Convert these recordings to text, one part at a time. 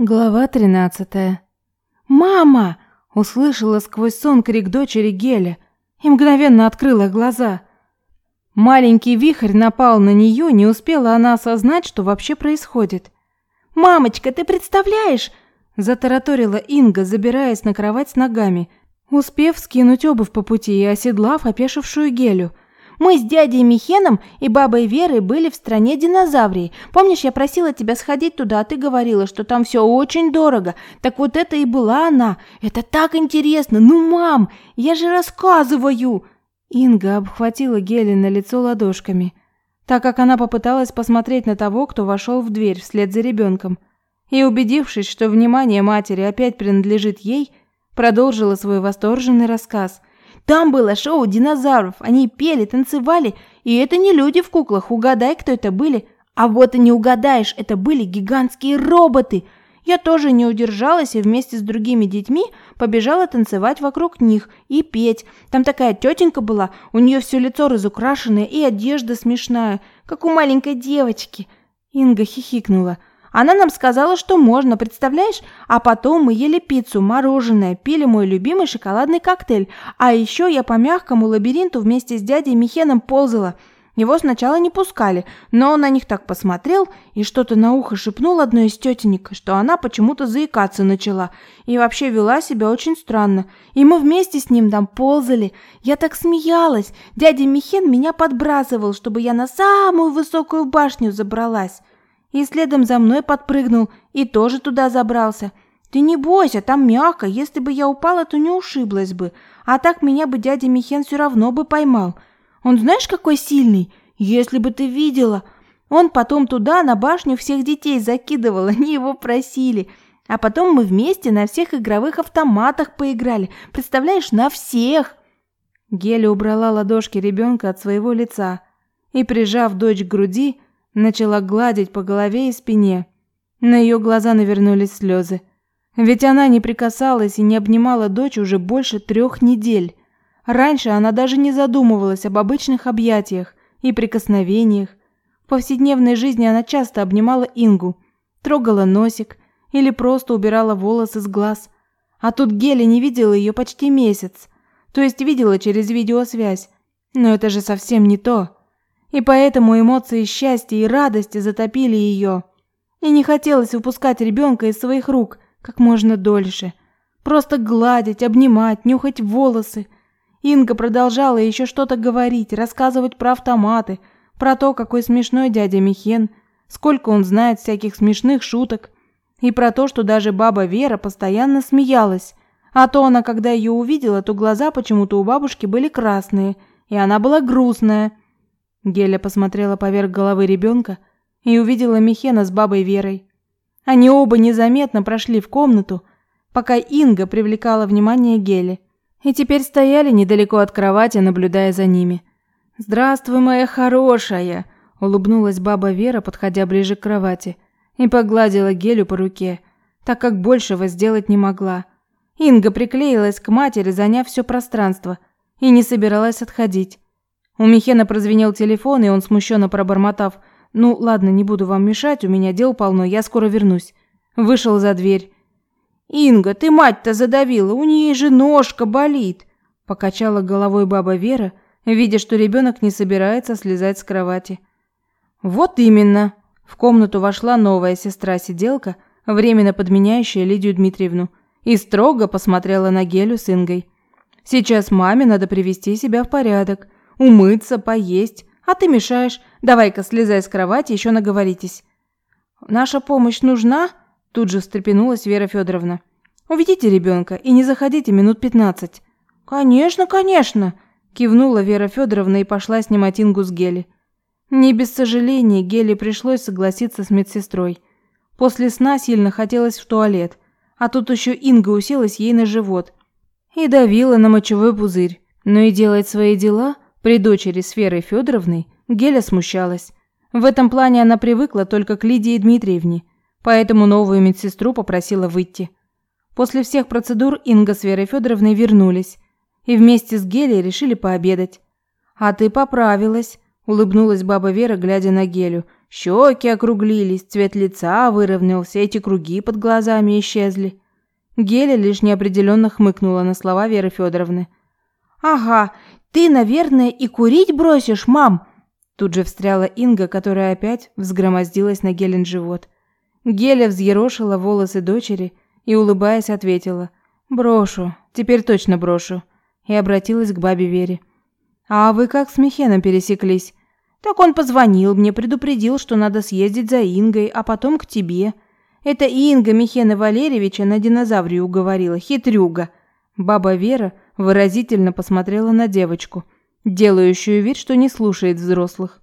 Глава 13. «Мама!» – услышала сквозь сон крик дочери Геля и мгновенно открыла глаза. Маленький вихрь напал на нее, не успела она осознать, что вообще происходит. «Мамочка, ты представляешь?» – затараторила Инга, забираясь на кровать с ногами, успев скинуть обувь по пути и оседлав опешившую Гелю – мы с дядей Михеном и бабой Верой были в стране динозаврий. Помнишь, я просила тебя сходить туда, а ты говорила, что там все очень дорого. Так вот это и была она. Это так интересно. Ну, мам, я же рассказываю. Инга обхватила Гели на лицо ладошками, так как она попыталась посмотреть на того, кто вошел в дверь вслед за ребенком. И убедившись, что внимание матери опять принадлежит ей, продолжила свой восторженный рассказ – там было шоу динозавров. Они пели, танцевали. И это не люди в куклах. Угадай, кто это были. А вот и не угадаешь, это были гигантские роботы. Я тоже не удержалась и вместе с другими детьми побежала танцевать вокруг них и петь. Там такая тетенька была, у нее все лицо разукрашенное и одежда смешная, как у маленькой девочки. Инга хихикнула. Она нам сказала, что можно, представляешь? А потом мы ели пиццу, мороженое, пили мой любимый шоколадный коктейль. А еще я по мягкому лабиринту вместе с дядей Михеном ползала. Его сначала не пускали, но он на них так посмотрел и что-то на ухо шепнул одной из тетенек, что она почему-то заикаться начала и вообще вела себя очень странно. И мы вместе с ним там ползали. Я так смеялась. Дядя Михен меня подбрасывал, чтобы я на самую высокую башню забралась и следом за мной подпрыгнул и тоже туда забрался. Ты не бойся, там мягко, если бы я упала, то не ушиблась бы, а так меня бы дядя Михен все равно бы поймал. Он знаешь, какой сильный? Если бы ты видела. Он потом туда, на башню, всех детей закидывал, они его просили. А потом мы вместе на всех игровых автоматах поиграли. Представляешь, на всех!» Геля убрала ладошки ребенка от своего лица и, прижав дочь к груди, начала гладить по голове и спине. На ее глаза навернулись слезы. Ведь она не прикасалась и не обнимала дочь уже больше трех недель. Раньше она даже не задумывалась об обычных объятиях и прикосновениях. В повседневной жизни она часто обнимала Ингу, трогала носик или просто убирала волосы с глаз. А тут Геля не видела ее почти месяц. То есть видела через видеосвязь. Но это же совсем не то. И поэтому эмоции счастья и радости затопили ее. И не хотелось выпускать ребенка из своих рук как можно дольше. Просто гладить, обнимать, нюхать волосы. Инга продолжала еще что-то говорить, рассказывать про автоматы, про то, какой смешной дядя Михен, сколько он знает всяких смешных шуток, и про то, что даже баба Вера постоянно смеялась. А то она, когда ее увидела, то глаза почему-то у бабушки были красные, и она была грустная – Геля посмотрела поверх головы ребенка и увидела Михена с бабой Верой. Они оба незаметно прошли в комнату, пока Инга привлекала внимание Гели, и теперь стояли недалеко от кровати, наблюдая за ними. «Здравствуй, моя хорошая!» – улыбнулась баба Вера, подходя ближе к кровати, и погладила Гелю по руке, так как большего сделать не могла. Инга приклеилась к матери, заняв все пространство, и не собиралась отходить. У Михена прозвенел телефон, и он, смущенно пробормотав, «Ну, ладно, не буду вам мешать, у меня дел полно, я скоро вернусь». Вышел за дверь. «Инга, ты мать-то задавила, у нее же ножка болит!» Покачала головой баба Вера, видя, что ребенок не собирается слезать с кровати. «Вот именно!» В комнату вошла новая сестра-сиделка, временно подменяющая Лидию Дмитриевну, и строго посмотрела на Гелю с Ингой. «Сейчас маме надо привести себя в порядок умыться, поесть. А ты мешаешь. Давай-ка слезай с кровати, еще наговоритесь». «Наша помощь нужна?» Тут же встрепенулась Вера Федоровна. «Уведите ребенка и не заходите минут пятнадцать». «Конечно, конечно!» Кивнула Вера Федоровна и пошла снимать Ингу с Гели. Не без сожаления Гели пришлось согласиться с медсестрой. После сна сильно хотелось в туалет, а тут еще Инга уселась ей на живот и давила на мочевой пузырь. Но и делать свои дела – при дочери с Верой Федоровной Геля смущалась. В этом плане она привыкла только к Лидии Дмитриевне, поэтому новую медсестру попросила выйти. После всех процедур Инга с Верой Федоровной вернулись и вместе с Гелей решили пообедать. «А ты поправилась», – улыбнулась баба Вера, глядя на Гелю. Щеки округлились, цвет лица выровнялся, эти круги под глазами исчезли. Геля лишь неопределенно хмыкнула на слова Веры Федоровны. «Ага, ты, наверное, и курить бросишь, мам!» Тут же встряла Инга, которая опять взгромоздилась на Гелен живот. Геля взъерошила волосы дочери и, улыбаясь, ответила. «Брошу, теперь точно брошу», и обратилась к бабе Вере. «А вы как с Михеном пересеклись?» «Так он позвонил мне, предупредил, что надо съездить за Ингой, а потом к тебе. Это Инга Михена Валерьевича на динозаврию уговорила, хитрюга». Баба Вера выразительно посмотрела на девочку, делающую вид, что не слушает взрослых.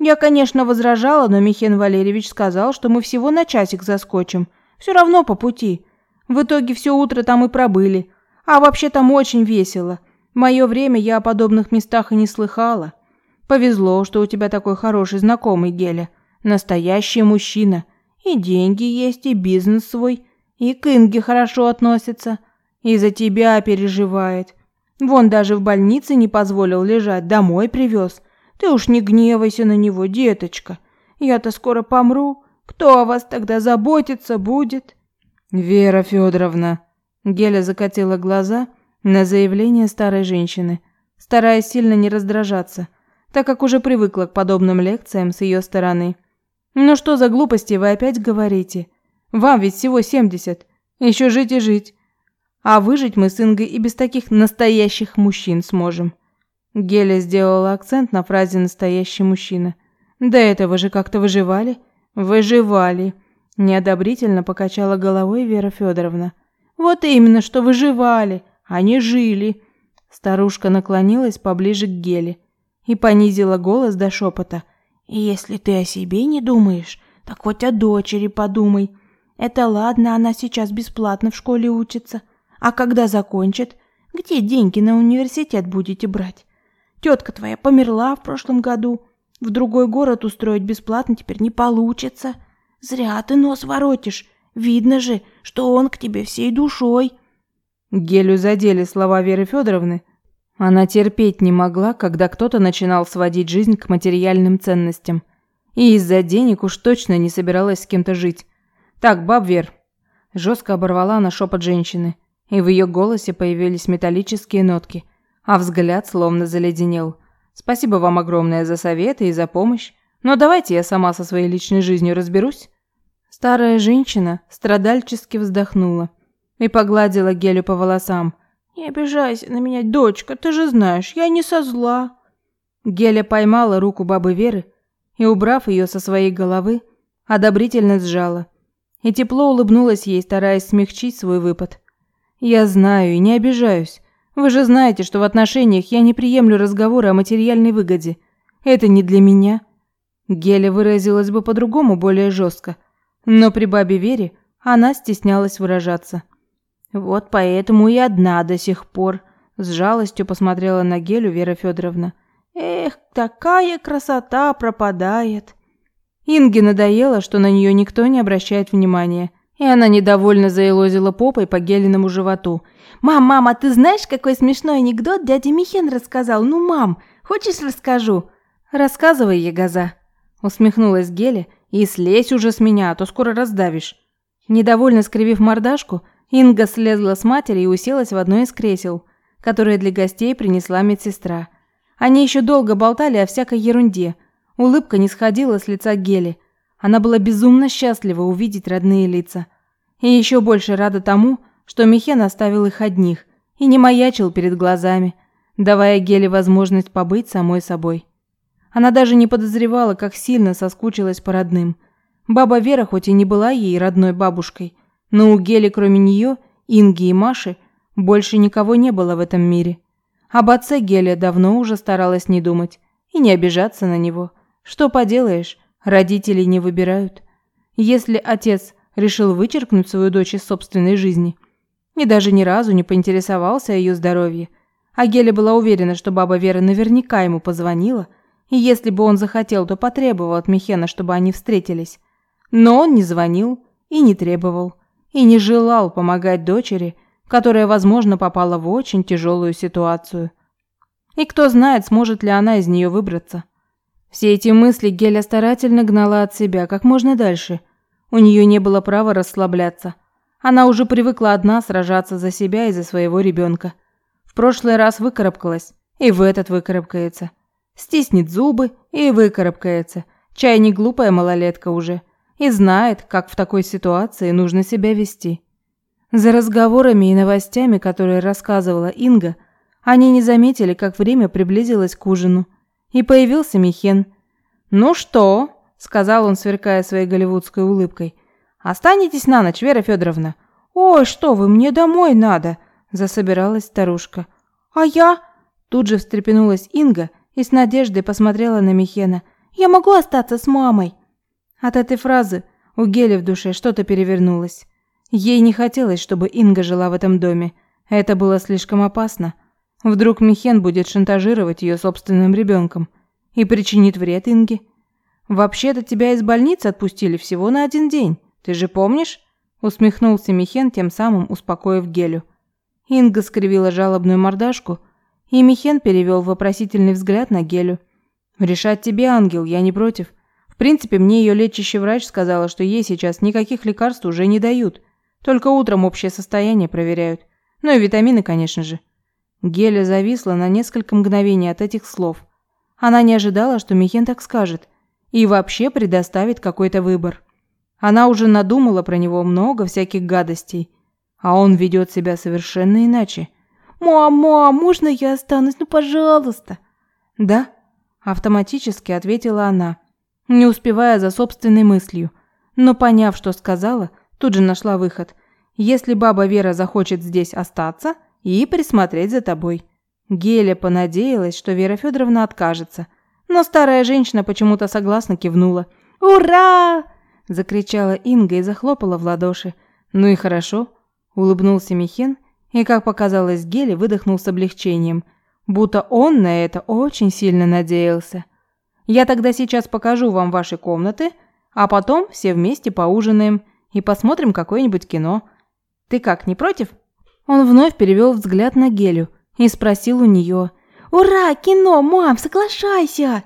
Я, конечно, возражала, но Михен Валерьевич сказал, что мы всего на часик заскочим. Все равно по пути. В итоге все утро там и пробыли. А вообще там очень весело. Мое время я о подобных местах и не слыхала. Повезло, что у тебя такой хороший знакомый, Геля. Настоящий мужчина. И деньги есть, и бизнес свой. И к Инге хорошо относится. И за тебя переживает. Вон даже в больнице не позволил лежать, домой привез. Ты уж не гневайся на него, деточка. Я-то скоро помру. Кто о вас тогда заботиться будет? Вера Федоровна. Геля закатила глаза на заявление старой женщины, стараясь сильно не раздражаться, так как уже привыкла к подобным лекциям с ее стороны. «Ну что за глупости вы опять говорите? Вам ведь всего семьдесят. Еще жить и жить. А выжить мы с Ингой и без таких настоящих мужчин сможем». Геля сделала акцент на фразе «настоящий мужчина». «До этого же как-то выживали?» «Выживали», – неодобрительно покачала головой Вера Федоровна. «Вот именно, что выживали, а не жили». Старушка наклонилась поближе к Геле и понизила голос до шепота. «Если ты о себе не думаешь, так хоть о дочери подумай. Это ладно, она сейчас бесплатно в школе учится. А когда закончит, где деньги на университет будете брать? Тетка твоя померла в прошлом году. В другой город устроить бесплатно теперь не получится. Зря ты нос воротишь. Видно же, что он к тебе всей душой». Гелю задели слова Веры Федоровны, она терпеть не могла, когда кто-то начинал сводить жизнь к материальным ценностям. И из-за денег уж точно не собиралась с кем-то жить. «Так, баб Вер», – жестко оборвала на шепот женщины, и в ее голосе появились металлические нотки, а взгляд словно заледенел. «Спасибо вам огромное за советы и за помощь, но давайте я сама со своей личной жизнью разберусь». Старая женщина страдальчески вздохнула и погладила Гелю по волосам – «Не обижайся на меня, дочка, ты же знаешь, я не со зла». Геля поймала руку бабы Веры и, убрав ее со своей головы, одобрительно сжала. И тепло улыбнулась ей, стараясь смягчить свой выпад. «Я знаю и не обижаюсь. Вы же знаете, что в отношениях я не приемлю разговоры о материальной выгоде. Это не для меня». Геля выразилась бы по-другому, более жестко. Но при бабе Вере она стеснялась выражаться. Вот поэтому и одна до сих пор. С жалостью посмотрела на Гелю Вера Федоровна. Эх, такая красота пропадает. Инге надоело, что на нее никто не обращает внимания, и она недовольно заелозила попой по Гелиному животу. «Мам, мама, ты знаешь, какой смешной анекдот дядя Михен рассказал? Ну, мам, хочешь расскажу?» «Рассказывай, Ягоза», — усмехнулась Геля, «и слезь уже с меня, а то скоро раздавишь». Недовольно скривив мордашку, Инга слезла с матери и уселась в одно из кресел, которое для гостей принесла медсестра. Они еще долго болтали о всякой ерунде. Улыбка не сходила с лица Гели. Она была безумно счастлива увидеть родные лица. И еще больше рада тому, что Михен оставил их одних и не маячил перед глазами, давая Геле возможность побыть самой собой. Она даже не подозревала, как сильно соскучилась по родным. Баба Вера хоть и не была ей родной бабушкой – но у Гели, кроме нее, Инги и Маши, больше никого не было в этом мире. Об отце Геля давно уже старалась не думать и не обижаться на него. Что поделаешь, родители не выбирают. Если отец решил вычеркнуть свою дочь из собственной жизни и даже ни разу не поинтересовался о ее здоровье, а Геля была уверена, что баба Вера наверняка ему позвонила, и если бы он захотел, то потребовал от Михена, чтобы они встретились. Но он не звонил и не требовал и не желал помогать дочери, которая, возможно, попала в очень тяжелую ситуацию. И кто знает, сможет ли она из нее выбраться. Все эти мысли Геля старательно гнала от себя как можно дальше. У нее не было права расслабляться. Она уже привыкла одна сражаться за себя и за своего ребенка. В прошлый раз выкарабкалась, и в этот выкарабкается. Стиснет зубы и выкарабкается. Чай не глупая малолетка уже. И знает, как в такой ситуации нужно себя вести. За разговорами и новостями, которые рассказывала Инга, они не заметили, как время приблизилось к ужину. И появился Михен. «Ну что?» – сказал он, сверкая своей голливудской улыбкой. «Останетесь на ночь, Вера Федоровна?» «Ой, что вы, мне домой надо!» – засобиралась старушка. «А я?» – тут же встрепенулась Инга и с надеждой посмотрела на Михена. «Я могу остаться с мамой?» От этой фразы у Гели в душе что-то перевернулось. Ей не хотелось, чтобы Инга жила в этом доме. Это было слишком опасно. Вдруг Михен будет шантажировать ее собственным ребенком и причинит вред Инге. Вообще-то тебя из больницы отпустили всего на один день. Ты же помнишь? Усмехнулся Михен, тем самым успокоив Гелю. Инга скривила жалобную мордашку, и Михен перевел вопросительный взгляд на Гелю. «Решать тебе, ангел, я не против. В принципе, мне ее лечащий врач сказала, что ей сейчас никаких лекарств уже не дают. Только утром общее состояние проверяют. Ну и витамины, конечно же». Геля зависла на несколько мгновений от этих слов. Она не ожидала, что Михен так скажет. И вообще предоставит какой-то выбор. Она уже надумала про него много всяких гадостей. А он ведет себя совершенно иначе. «Мам, мам, можно я останусь? Ну, пожалуйста!» «Да», – автоматически ответила она, не успевая за собственной мыслью. Но поняв, что сказала, тут же нашла выход. «Если баба Вера захочет здесь остаться, и присмотреть за тобой. Геля понадеялась, что Вера Федоровна откажется, но старая женщина почему-то согласно кивнула. «Ура!» – закричала Инга и захлопала в ладоши. «Ну и хорошо», – улыбнулся Михен и, как показалось Геле, выдохнул с облегчением, будто он на это очень сильно надеялся. «Я тогда сейчас покажу вам ваши комнаты, а потом все вместе поужинаем и посмотрим какое-нибудь кино. Ты как, не против?» Он вновь перевел взгляд на Гелю и спросил у нее. «Ура, кино, мам, соглашайся!»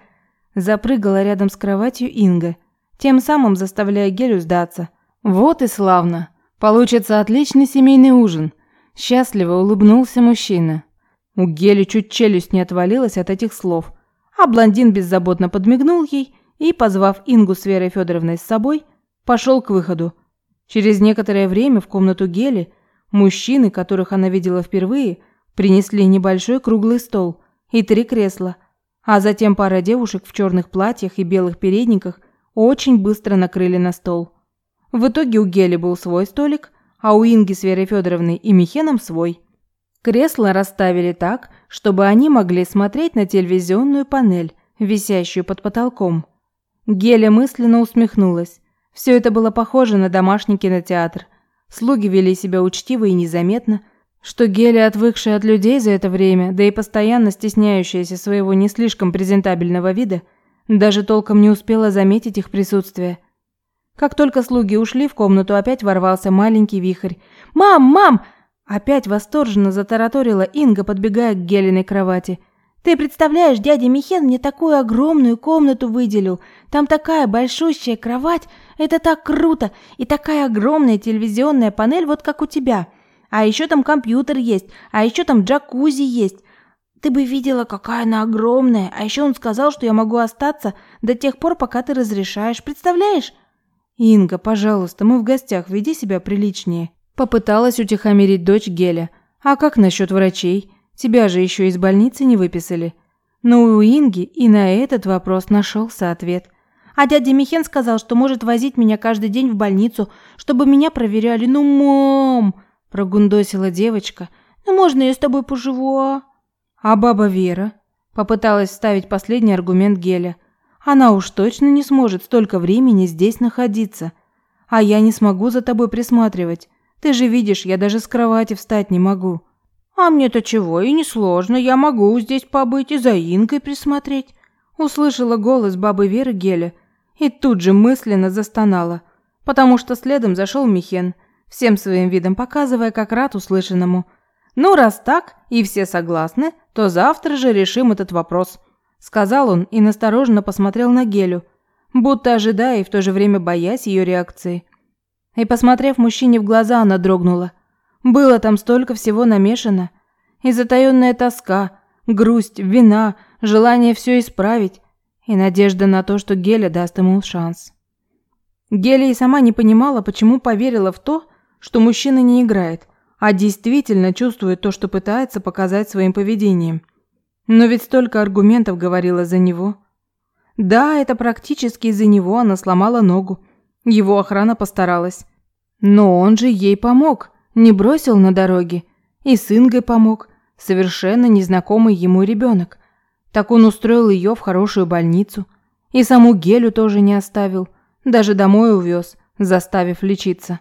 Запрыгала рядом с кроватью Инга, тем самым заставляя Гелю сдаться. «Вот и славно! Получится отличный семейный ужин!» Счастливо улыбнулся мужчина. У Гели чуть челюсть не отвалилась от этих слов, а блондин беззаботно подмигнул ей и, позвав Ингу с Верой Федоровной с собой, пошел к выходу. Через некоторое время в комнату Гели Мужчины, которых она видела впервые, принесли небольшой круглый стол и три кресла, а затем пара девушек в черных платьях и белых передниках очень быстро накрыли на стол. В итоге у Гели был свой столик, а у Инги с Верой Федоровной и Михеном свой. Кресла расставили так, чтобы они могли смотреть на телевизионную панель, висящую под потолком. Геля мысленно усмехнулась. Все это было похоже на домашний кинотеатр – Слуги вели себя учтиво и незаметно, что Геля, отвыкшая от людей за это время, да и постоянно стесняющаяся своего не слишком презентабельного вида, даже толком не успела заметить их присутствие. Как только слуги ушли, в комнату опять ворвался маленький вихрь. «Мам, мам!» Опять восторженно затараторила Инга, подбегая к Гелиной кровати. «Ты представляешь, дядя Михен мне такую огромную комнату выделил. Там такая большущая кровать, это так круто! И такая огромная телевизионная панель, вот как у тебя. А еще там компьютер есть, а еще там джакузи есть. Ты бы видела, какая она огромная. А еще он сказал, что я могу остаться до тех пор, пока ты разрешаешь. Представляешь? Инга, пожалуйста, мы в гостях, веди себя приличнее. Попыталась утихомирить дочь Геля. А как насчет врачей? Тебя же еще из больницы не выписали. Но у Инги и на этот вопрос нашелся ответ – а дядя Михен сказал, что может возить меня каждый день в больницу, чтобы меня проверяли. Ну, мам, прогундосила девочка. Ну, можно я с тобой поживу, а? А баба Вера? Попыталась вставить последний аргумент Геля. Она уж точно не сможет столько времени здесь находиться. А я не смогу за тобой присматривать. Ты же видишь, я даже с кровати встать не могу. А мне-то чего, и не сложно. Я могу здесь побыть и за Инкой присмотреть. Услышала голос бабы Веры Геля и тут же мысленно застонала, потому что следом зашел Михен, всем своим видом показывая, как рад услышанному. «Ну, раз так, и все согласны, то завтра же решим этот вопрос. сказал он и настороженно посмотрел на Гелю, будто ожидая и в то же время боясь ее реакции. И посмотрев мужчине в глаза, она дрогнула. Было там столько всего намешано. И затаённая тоска, грусть, вина, желание все исправить и надежда на то, что Геля даст ему шанс. Геля и сама не понимала, почему поверила в то, что мужчина не играет, а действительно чувствует то, что пытается показать своим поведением. Но ведь столько аргументов говорила за него. Да, это практически из-за него она сломала ногу. Его охрана постаралась. Но он же ей помог, не бросил на дороге. И с Ингой помог, совершенно незнакомый ему ребенок. Так он устроил ее в хорошую больницу. И саму Гелю тоже не оставил, даже домой увез, заставив лечиться.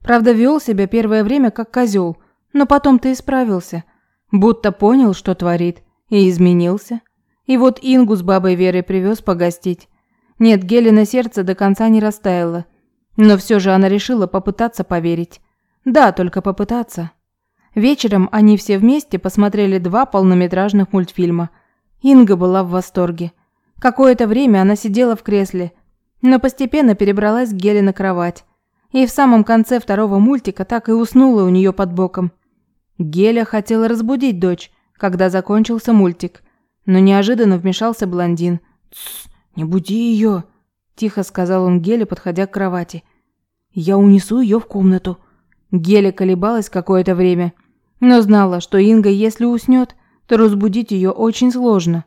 Правда, вел себя первое время как козел, но потом ты исправился. Будто понял, что творит, и изменился. И вот Ингу с бабой Верой привез погостить. Нет, Гелина сердце до конца не растаяло. Но все же она решила попытаться поверить. Да, только попытаться. Вечером они все вместе посмотрели два полнометражных мультфильма. Инга была в восторге. Какое-то время она сидела в кресле, но постепенно перебралась к Геле на кровать. И в самом конце второго мультика так и уснула у нее под боком. Геля хотела разбудить дочь, когда закончился мультик, но неожиданно вмешался блондин. «Тссс, не буди ее!» – тихо сказал он Геле, подходя к кровати. «Я унесу ее в комнату». Геля колебалась какое-то время, но знала, что Инга, если уснет, то разбудить ее очень сложно.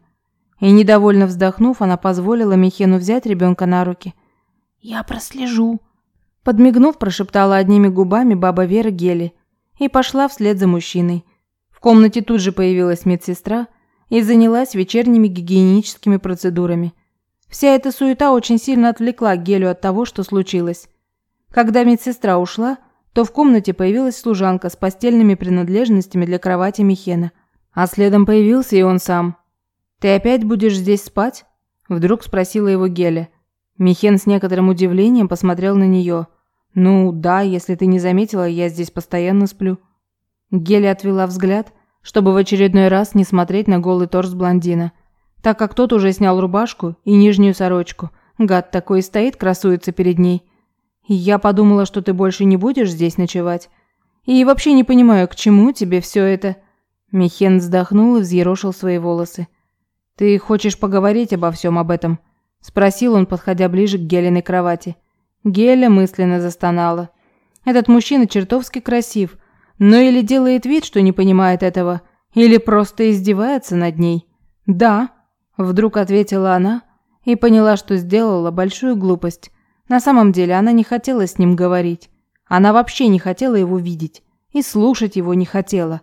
И недовольно вздохнув, она позволила Михену взять ребенка на руки. «Я прослежу», – подмигнув, прошептала одними губами баба Вера Гели и пошла вслед за мужчиной. В комнате тут же появилась медсестра и занялась вечерними гигиеническими процедурами. Вся эта суета очень сильно отвлекла Гелю от того, что случилось. Когда медсестра ушла, то в комнате появилась служанка с постельными принадлежностями для кровати Михена, а следом появился и он сам. «Ты опять будешь здесь спать?» – вдруг спросила его Геля. Михен с некоторым удивлением посмотрел на нее. «Ну, да, если ты не заметила, я здесь постоянно сплю». Геля отвела взгляд, чтобы в очередной раз не смотреть на голый торс блондина, так как тот уже снял рубашку и нижнюю сорочку. Гад такой стоит, красуется перед ней – я подумала, что ты больше не будешь здесь ночевать. И вообще не понимаю, к чему тебе все это?» Михен вздохнул и взъерошил свои волосы. «Ты хочешь поговорить обо всем об этом?» Спросил он, подходя ближе к Гелиной кровати. Геля мысленно застонала. «Этот мужчина чертовски красив, но или делает вид, что не понимает этого, или просто издевается над ней». «Да», – вдруг ответила она и поняла, что сделала большую глупость. На самом деле она не хотела с ним говорить. Она вообще не хотела его видеть. И слушать его не хотела.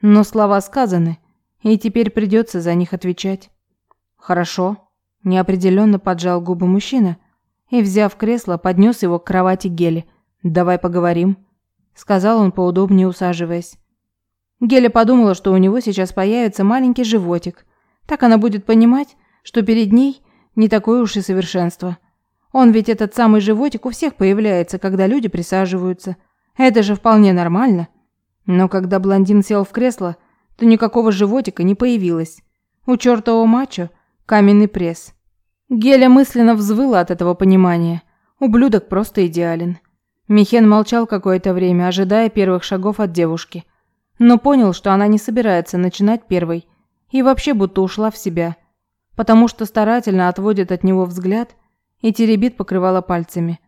Но слова сказаны, и теперь придется за них отвечать. «Хорошо», – неопределенно поджал губы мужчина и, взяв кресло, поднес его к кровати Гели. «Давай поговорим», – сказал он, поудобнее усаживаясь. Геля подумала, что у него сейчас появится маленький животик. Так она будет понимать, что перед ней не такое уж и совершенство – он ведь этот самый животик у всех появляется, когда люди присаживаются. Это же вполне нормально. Но когда блондин сел в кресло, то никакого животика не появилось. У чертового мачо каменный пресс. Геля мысленно взвыла от этого понимания. Ублюдок просто идеален. Михен молчал какое-то время, ожидая первых шагов от девушки. Но понял, что она не собирается начинать первой. И вообще будто ушла в себя. Потому что старательно отводит от него взгляд – и теребит покрывала пальцами.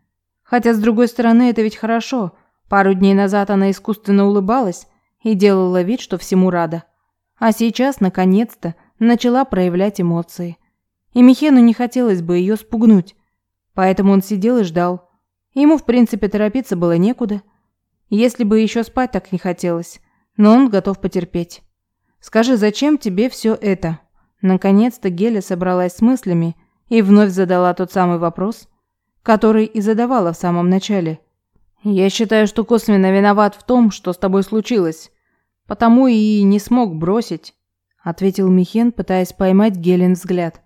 Хотя, с другой стороны, это ведь хорошо. Пару дней назад она искусственно улыбалась и делала вид, что всему рада. А сейчас, наконец-то, начала проявлять эмоции. И Михену не хотелось бы ее спугнуть. Поэтому он сидел и ждал. Ему, в принципе, торопиться было некуда. Если бы еще спать так не хотелось. Но он готов потерпеть. «Скажи, зачем тебе все это?» Наконец-то Геля собралась с мыслями и вновь задала тот самый вопрос, который и задавала в самом начале. «Я считаю, что косвенно виноват в том, что с тобой случилось, потому и не смог бросить», ответил Михен, пытаясь поймать Гелен взгляд.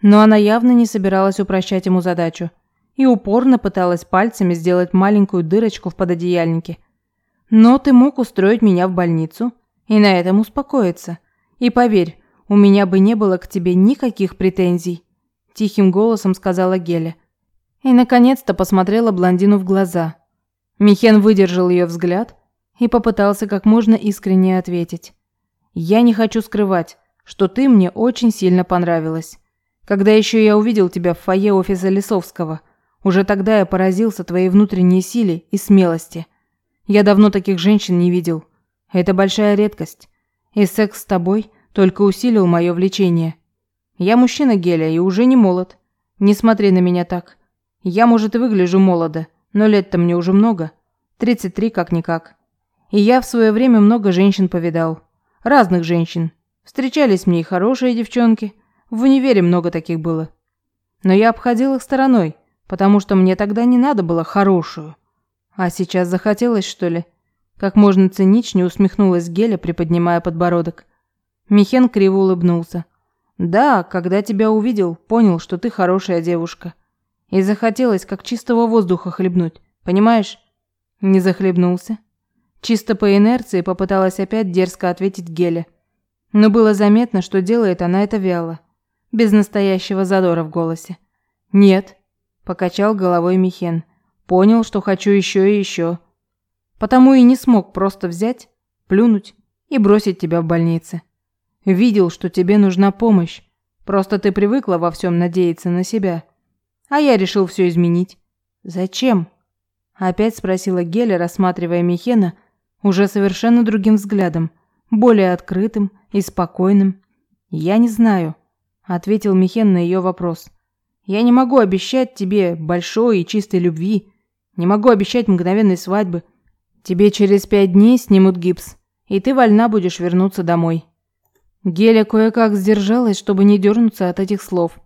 Но она явно не собиралась упрощать ему задачу и упорно пыталась пальцами сделать маленькую дырочку в пододеяльнике. «Но ты мог устроить меня в больницу и на этом успокоиться. И поверь, у меня бы не было к тебе никаких претензий», – тихим голосом сказала Геля. И, наконец-то, посмотрела блондину в глаза. Михен выдержал ее взгляд и попытался как можно искреннее ответить. «Я не хочу скрывать, что ты мне очень сильно понравилась. Когда еще я увидел тебя в фойе офиса Лисовского, уже тогда я поразился твоей внутренней силе и смелости. Я давно таких женщин не видел. Это большая редкость. И секс с тобой только усилил мое влечение. Я мужчина Геля и уже не молод. Не смотри на меня так. Я, может, и выгляжу молодо, но лет-то мне уже много. 33 как-никак. И я в свое время много женщин повидал. Разных женщин. Встречались мне и хорошие девчонки. В универе много таких было. Но я обходил их стороной, потому что мне тогда не надо было хорошую. А сейчас захотелось, что ли? Как можно циничнее усмехнулась Геля, приподнимая подбородок. Михен криво улыбнулся. Да, когда тебя увидел, понял, что ты хорошая девушка. И захотелось как чистого воздуха хлебнуть, понимаешь? Не захлебнулся. Чисто по инерции попыталась опять дерзко ответить Геля. Но было заметно, что делает она это вяло, без настоящего задора в голосе. «Нет», – покачал головой Михен. «Понял, что хочу еще и еще. Потому и не смог просто взять, плюнуть и бросить тебя в больнице. Видел, что тебе нужна помощь. Просто ты привыкла во всем надеяться на себя. А я решил все изменить. Зачем? Опять спросила Геля, рассматривая Михена уже совершенно другим взглядом, более открытым и спокойным. Я не знаю, ответил Михен на ее вопрос. Я не могу обещать тебе большой и чистой любви, не могу обещать мгновенной свадьбы. Тебе через пять дней снимут гипс, и ты вольна будешь вернуться домой. Геля кое-как сдержалась, чтобы не дернуться от этих слов.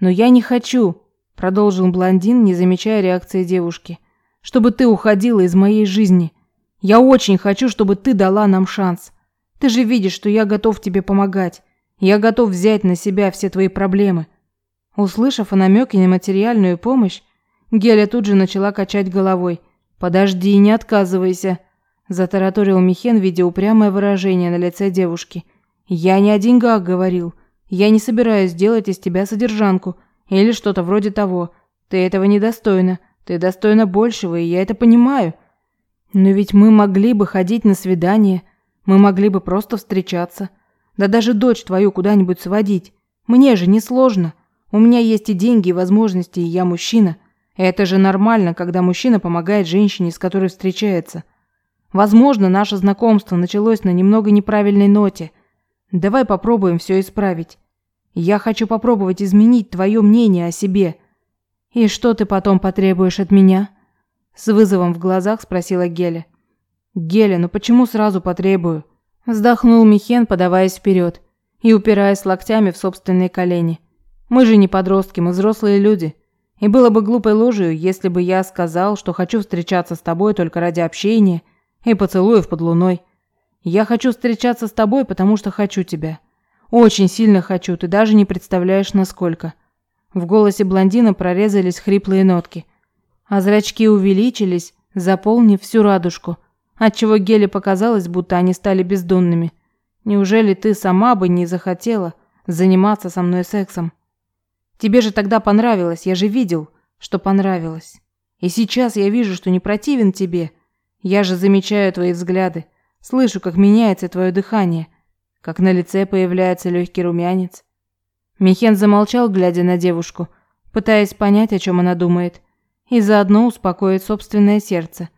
Но я не хочу, продолжил блондин, не замечая реакции девушки, чтобы ты уходила из моей жизни. Я очень хочу, чтобы ты дала нам шанс. Ты же видишь, что я готов тебе помогать. Я готов взять на себя все твои проблемы. Услышав о намеке на материальную помощь, Геля тут же начала качать головой. «Подожди, не отказывайся», – затараторил Михен, видя упрямое выражение на лице девушки. «Я не о деньгах говорил. Я не собираюсь делать из тебя содержанку или что-то вроде того. Ты этого недостойна. Ты достойна большего, и я это понимаю. Но ведь мы могли бы ходить на свидания, мы могли бы просто встречаться. Да даже дочь твою куда-нибудь сводить. Мне же не сложно. У меня есть и деньги, и возможности, и я мужчина. Это же нормально, когда мужчина помогает женщине, с которой встречается. Возможно, наше знакомство началось на немного неправильной ноте. Давай попробуем все исправить. Я хочу попробовать изменить твое мнение о себе. И что ты потом потребуешь от меня? С вызовом в глазах спросила Геля. Геля, ну почему сразу потребую? Вздохнул Михен, подаваясь вперед и упираясь локтями в собственные колени. Мы же не подростки, мы взрослые люди. И было бы глупой ложью, если бы я сказал, что хочу встречаться с тобой только ради общения и поцелуев под луной. Я хочу встречаться с тобой, потому что хочу тебя. Очень сильно хочу, ты даже не представляешь, насколько. В голосе блондина прорезались хриплые нотки, а зрачки увеличились, заполнив всю радужку, отчего Геле показалось, будто они стали бездонными. Неужели ты сама бы не захотела заниматься со мной сексом? Тебе же тогда понравилось, я же видел, что понравилось. И сейчас я вижу, что не противен тебе. Я же замечаю твои взгляды, слышу, как меняется твое дыхание – как на лице появляется легкий румянец. Михен замолчал, глядя на девушку, пытаясь понять, о чем она думает, и заодно успокоить собственное сердце,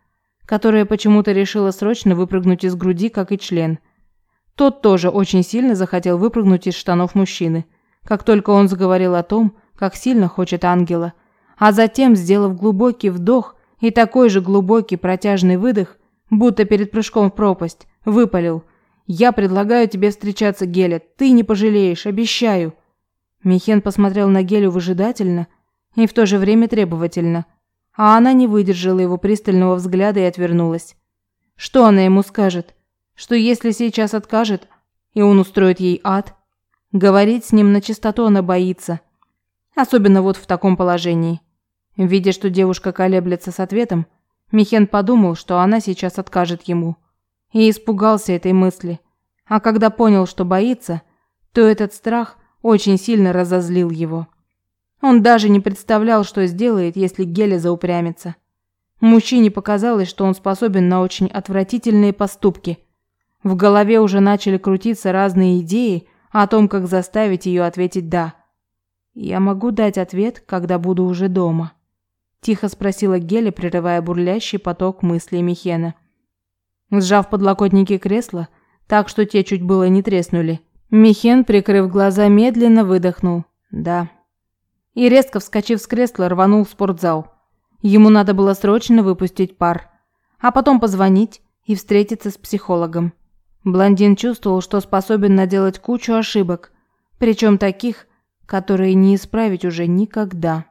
которое почему-то решило срочно выпрыгнуть из груди, как и член. Тот тоже очень сильно захотел выпрыгнуть из штанов мужчины, как только он заговорил о том, как сильно хочет ангела, а затем, сделав глубокий вдох и такой же глубокий протяжный выдох, будто перед прыжком в пропасть, выпалил – я предлагаю тебе встречаться, Геля. Ты не пожалеешь, обещаю. Михен посмотрел на Гелю выжидательно и в то же время требовательно, а она не выдержала его пристального взгляда и отвернулась. Что она ему скажет? Что если сейчас откажет, и он устроит ей ад? Говорить с ним на чистоту она боится. Особенно вот в таком положении. Видя, что девушка колеблется с ответом, Михен подумал, что она сейчас откажет ему и испугался этой мысли. А когда понял, что боится, то этот страх очень сильно разозлил его. Он даже не представлял, что сделает, если Геля заупрямится. Мужчине показалось, что он способен на очень отвратительные поступки. В голове уже начали крутиться разные идеи о том, как заставить ее ответить «да». «Я могу дать ответ, когда буду уже дома», – тихо спросила Геля, прерывая бурлящий поток мыслей Михена. Сжав подлокотники кресла, так что те чуть было не треснули, Михен, прикрыв глаза, медленно выдохнул «да». И резко вскочив с кресла, рванул в спортзал. Ему надо было срочно выпустить пар, а потом позвонить и встретиться с психологом. Блондин чувствовал, что способен наделать кучу ошибок, причем таких, которые не исправить уже никогда.